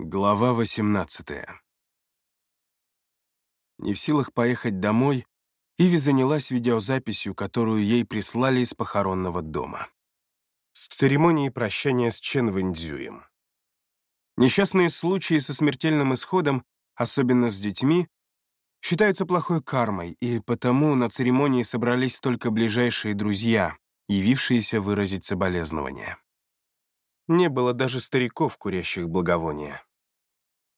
Глава 18 Не в силах поехать домой, Иви занялась видеозаписью, которую ей прислали из похоронного дома. С церемонией прощания с Чен Вэньцзюем. Несчастные случаи со смертельным исходом, особенно с детьми, считаются плохой кармой, и потому на церемонии собрались только ближайшие друзья, явившиеся выразить соболезнования. Не было даже стариков, курящих благовония.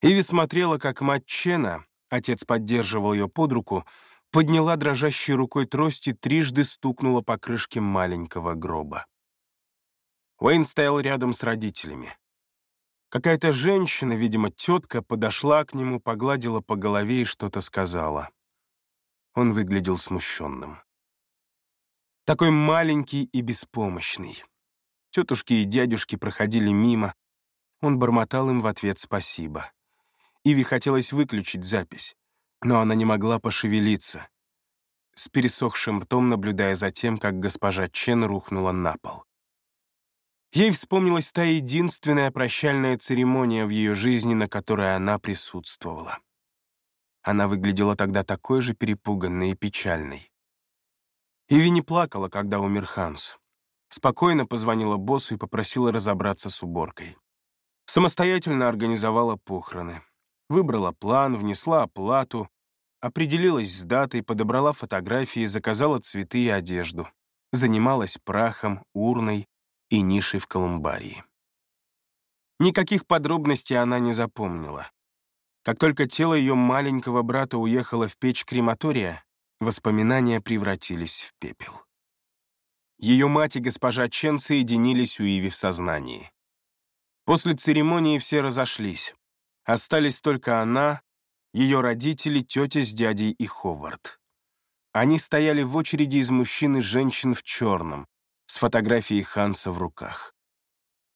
Иви смотрела, как мать Чена, отец поддерживал ее под руку, подняла дрожащей рукой трость и трижды стукнула по крышке маленького гроба. Уэйн стоял рядом с родителями. Какая-то женщина, видимо, тетка, подошла к нему, погладила по голове и что-то сказала. Он выглядел смущенным. Такой маленький и беспомощный. Тетушки и дядюшки проходили мимо. Он бормотал им в ответ спасибо. Иви хотелось выключить запись, но она не могла пошевелиться, с пересохшим ртом наблюдая за тем, как госпожа Чен рухнула на пол. Ей вспомнилась та единственная прощальная церемония в ее жизни, на которой она присутствовала. Она выглядела тогда такой же перепуганной и печальной. Иви не плакала, когда умер Ханс. Спокойно позвонила боссу и попросила разобраться с уборкой. Самостоятельно организовала похороны. Выбрала план, внесла оплату, определилась с датой, подобрала фотографии, заказала цветы и одежду. Занималась прахом, урной и нишей в колумбарии. Никаких подробностей она не запомнила. Как только тело ее маленького брата уехало в печь крематория, воспоминания превратились в пепел. Ее мать и госпожа Чен соединились у Иви в сознании. После церемонии все разошлись. Остались только она, ее родители, тетя с дядей и Ховард. Они стояли в очереди из мужчин и женщин в черном, с фотографией Ханса в руках.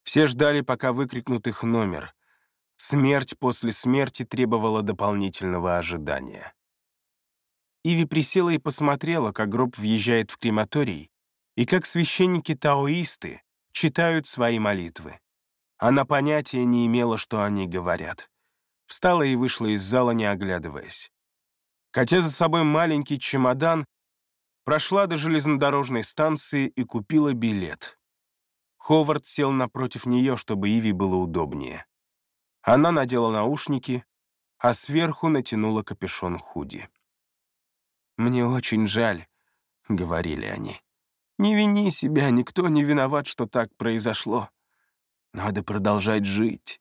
Все ждали, пока выкрикнут их номер. Смерть после смерти требовала дополнительного ожидания. Иви присела и посмотрела, как гроб въезжает в крематорий, и как священники-таоисты читают свои молитвы. Она понятия не имела, что они говорят. Встала и вышла из зала, не оглядываясь. Катя за собой маленький чемодан, прошла до железнодорожной станции и купила билет. Ховард сел напротив нее, чтобы Иви было удобнее. Она надела наушники, а сверху натянула капюшон худи. «Мне очень жаль», — говорили они. «Не вини себя, никто не виноват, что так произошло. Надо продолжать жить.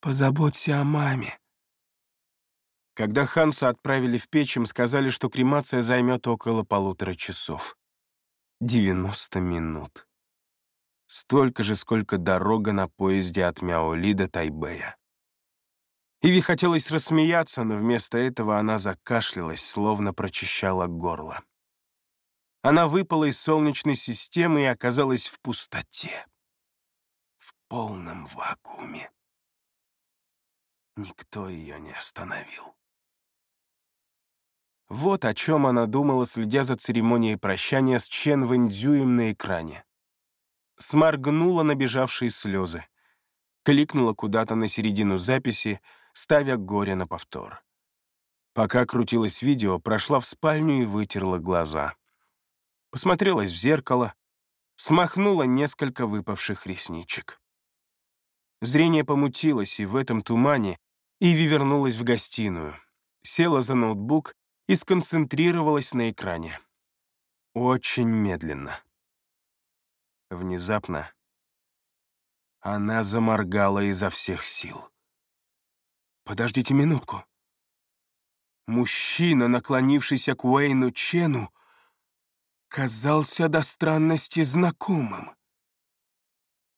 Позаботься о маме». Когда Ханса отправили в печь, им сказали, что кремация займет около полутора часов. 90 минут. Столько же, сколько дорога на поезде от Мяоли до Тайбэя. Иви хотелось рассмеяться, но вместо этого она закашлялась, словно прочищала горло. Она выпала из Солнечной системы и оказалась в пустоте. В полном вакууме. Никто ее не остановил. Вот о чем она думала, следя за церемонией прощания с Чен Вэньцзюем на экране. Сморгнула набежавшие слезы. Кликнула куда-то на середину записи, ставя горе на повтор. Пока крутилось видео, прошла в спальню и вытерла глаза. Посмотрелась в зеркало, смахнула несколько выпавших ресничек. Зрение помутилось, и в этом тумане Иви вернулась в гостиную, села за ноутбук и сконцентрировалась на экране. Очень медленно. Внезапно она заморгала изо всех сил. «Подождите минутку». Мужчина, наклонившийся к Уэйну Чену, казался до странности знакомым.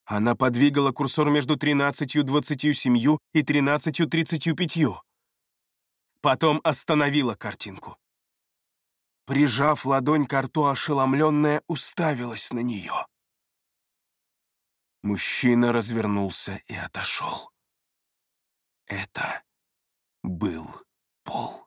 Она подвигала курсор между 13.27 и 13.35. Потом остановила картинку. Прижав ладонь к рту, ошеломленная уставилась на нее. Мужчина развернулся и отошел. Это был Пол.